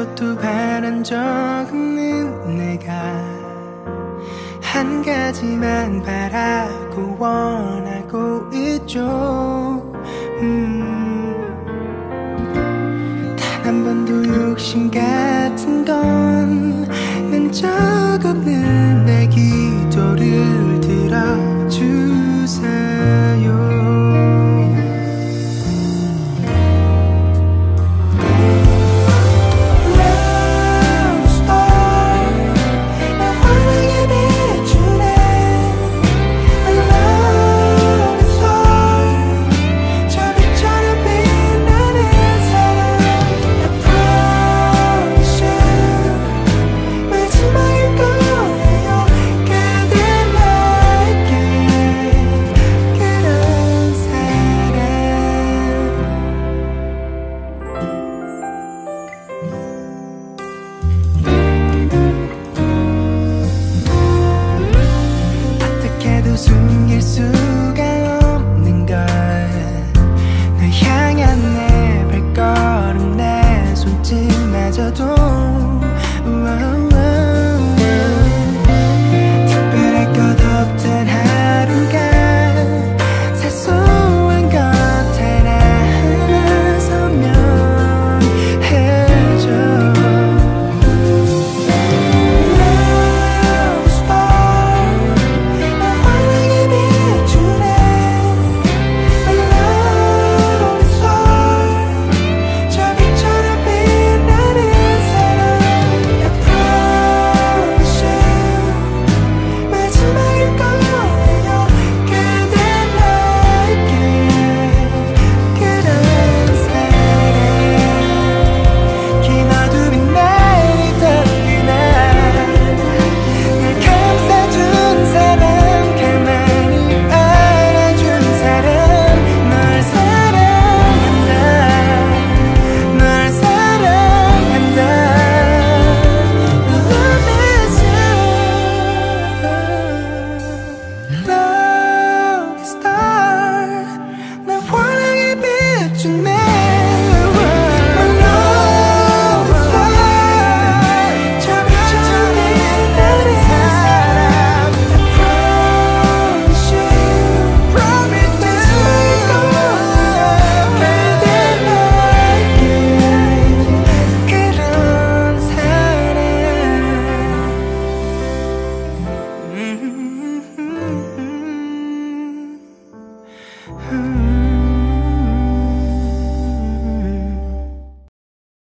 아무것도 바란 적 없는 내가 한 가지만 바라고 원하고 있죠. 음 단 한 번도 욕심 같은 건난 적 없는 내 기도를 들어주세요. Hmm.